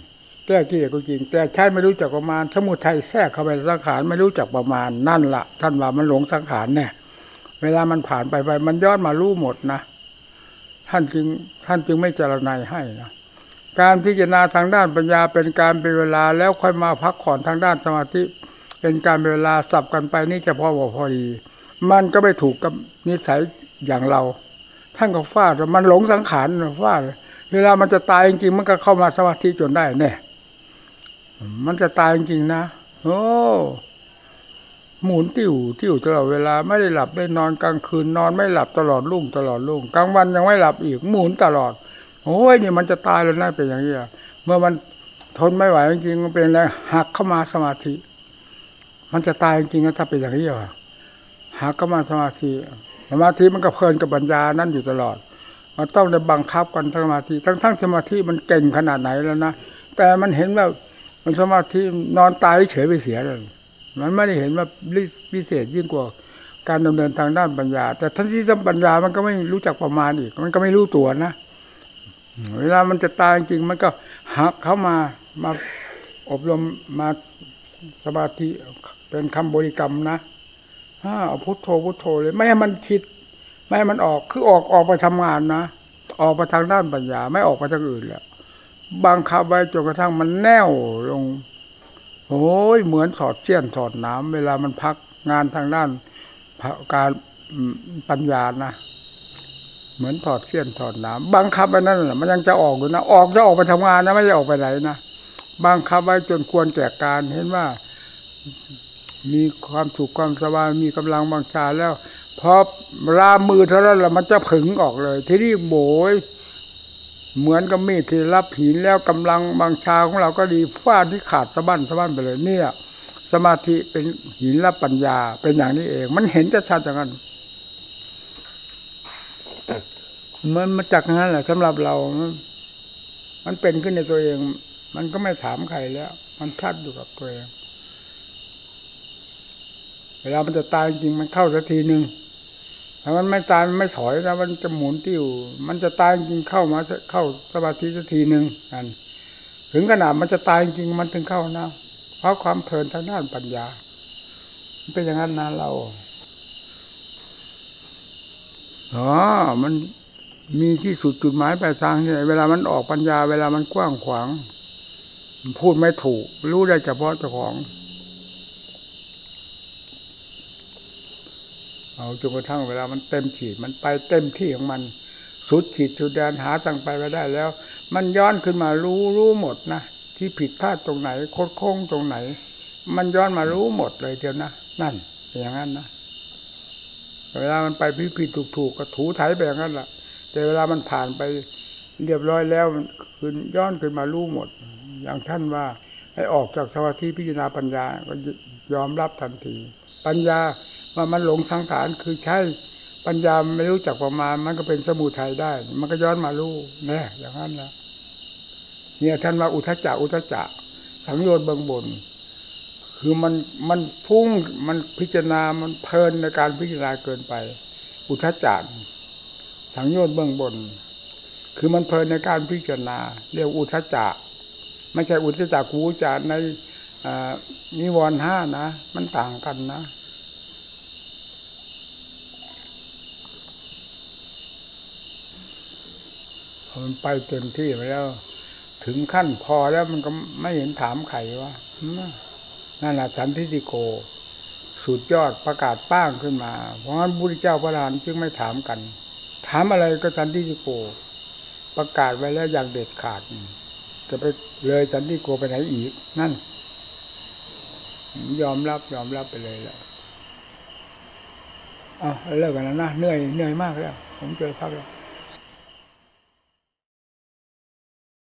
แก้กิเลสก็จริง แต่ใช่ไม่รู้จักประมาณ สมุทัยแทรกเข้าไปสังขารไม่รู้จักประมาณนั่นละท่านว่ามันหลงสังขารเนี่ยเวลามันผ่านไปไปมันย้อนมารู้หมดนะ ท่านจึงท่านจึงไม่เจรณัยให้นะการพิจารณาทางด้านปัญญาเป็นการเป็นเวลาแล้วค่อยมาพักผ่อนทางด้านสมาธิ เป็นการเป็นเวลาสับกันไปนี่จะพอบอพอดี มันก็ไม่ถูกกับนิสัยอย่างเรา ท่านก็ฟาดมันหลงสังขารฟาดเวลามันจะตายจริงๆมันก็เข้ามาสมาธิจนได้เนี่ย มันจะตายจริงๆนะ โอ้หมุนติ้วติ้วตลอดเวลาไม่ได้หลับได้นอนกลางคืนนอนไม่หลับตลอดรุ่งตลอดรุ่งกลางวันยังไม่หลับอีกหมุนตลอด โอ้ยนี่มันจะตายแล้วนะเป็นอย่างนี้อะเมื่อมันทนไม่ไหวจริงๆมันเป็นอะไรหักเข้ามาสมาธิ มันจะตายจริงๆนะถ้าเป็นอย่างนี้อะหักเข้ามาสมาธิสมาธิมันก็เพลินกับปัญญานั่นอยู่ตลอด มันต้องได้บังคับกันสมาธิทั้งๆสมาธิมันเก่งขนาดไหนแล้วนะแต่มันเห็นว่า มันสมาธินอนตายเฉยไปเสียเลยมันไม่ได้เห็นว่าพิเศษยิ่งกว่าการดำเนินทางด้านปัญญา แต่ทั้งที่ทำปัญญามันก็ไม่รู้จักประมาณอีก มันก็ไม่รู้ตัวนะเวลามันจะตายจริงมันก็หักเข้ามามาอบรมมาสมาธิเป็นคำบริกรรมนะอ่าเอาพุทโธพุทโธเลย ไม่ให้มันคิด ไม่ให้มันออกคือออกออกไปทำงานนะออกไปทางด้านปัญญา ไม่ออกไปทางอื่นแล้ว บังคับไว้จนกระทั่งมันแน่วลงโอ้ยเหมือนสอดเสี้ยนสอดน้ำเวลามันพักงานทางด้านการปัญญานะเหมือนถอดเสี้ยนถอดน้ำบังคับไปนั่นแหละมันยังจะออกอยู่นะออกจะออกไปทำงานนะไม่ได้ออกไปไหนนะบังคับไว้จนควรแก่การเห็นว่า มีความสุขความสบายมีกำลังบังชาแล้วพอลามือเท่านั้นแหละมันจะผึ่งออกเลย ทีนี้โบย เหมือนกับมีดที่รับหินแล้วกำลังบังชาของเราก็ดีฟาดที่ขาดสะบั้นสะบั้นไปเลยเนี่ย สมาธิเป็นหินรับปัญญาเป็นอย่างนี้เอง มันเห็นจะชัดอย่างนั้นมันมาจากนั้นแหละสำหรับเรา มันเป็นขึ้นในตัวเอง มันก็ไม่ถามใครแล้ว มันชัดอยู่กับตัวเองเวลามันจะตายจริงมันเข้าสักทีหนึ่ง ถ้ามันไม่ตายมันไม่ถอยนะมันจะหมุนติ้ว มันจะตายจริงเข้ามาเข้าสมาธิสักทีหนึ่งนั่นถึงขนาดมันจะตายจริงมันถึงเข้านะเพราะความเพลินทางด้านปัญญาเป็นอย่างนั้นนะเราอ๋อมันมีที่สุดจุดหมายปลายทางที่ไหนเวลามันออกปัญญา เวลามันกว้างขวาง พูดไม่ถูก รู้ได้เฉพาะเจ้าของ เอาจนกระทั่งเวลามันเต็มขีดมันไปเต็มที่ของมันสุดขีดสุดแดนหาทางไปไม่ได้แล้ว มันย้อนขึ้นมารู้รู้หมดนะที่ผิดพลาดตรงไหนโคดโค้งตรงไหน มันย้อนมารู้หมดเลยเดียวนะนั่นอย่างนั้นนะเวลามันไปพิดผิดถูกถูกก็ถูไถไปอย่างนั้นแหละแต่เวลามันผ่านไปเรียบร้อยแล้วมันคืนย้อนขึ้นมารู้หมด อย่างท่านว่าให้ออกจากสมาธิพิจารณาปัญญาก็ยอมรับทันที ปัญญา ว่ามันหลงสังขารคือใช่ปัญญาไม่รู้จักประมาณ มันก็เป็นสมุทัยได้ มันก็ย้อนมารู้แน่อย่างนั้นนะเนี่ยท่านว่าอุทจจะอุทจจะสังโยชน์เบื้องบน คือมันมันฟุ้งมันพิจารณา มันเพลินในการพิจารณาเกินไป อุทจจะสังโยชน์เบื้องบน คือมันเพลินในการพิจารณา เรียกอุทจจะไม่ใช่อุทจจะกูจาในอ่านิวรณ์ห้านะ มันต่างกันนะ พอ มันไปเต็มที่ไปแล้ว ถึงขั้นพอแล้วมันก็ไม่เห็นถามใครว่านั่นแหละสันทิติโก สุดยอดประกาศป้างขึ้นมา เพราะงั้นพระพุทธเจ้าพระรหันจึงไม่ถามกัน ถามอะไรก็สันทิติโก ประกาศไว้แล้วอย่างเด็ดขาด จะไปเลยสันติโกไปไหนอีก นั่น ยอมรับยอมรับไปเลยและเอาเลิกกันแล้วนะเหนื่อยเหนื่อยมากแล้ว ผมเจอพักแล้ว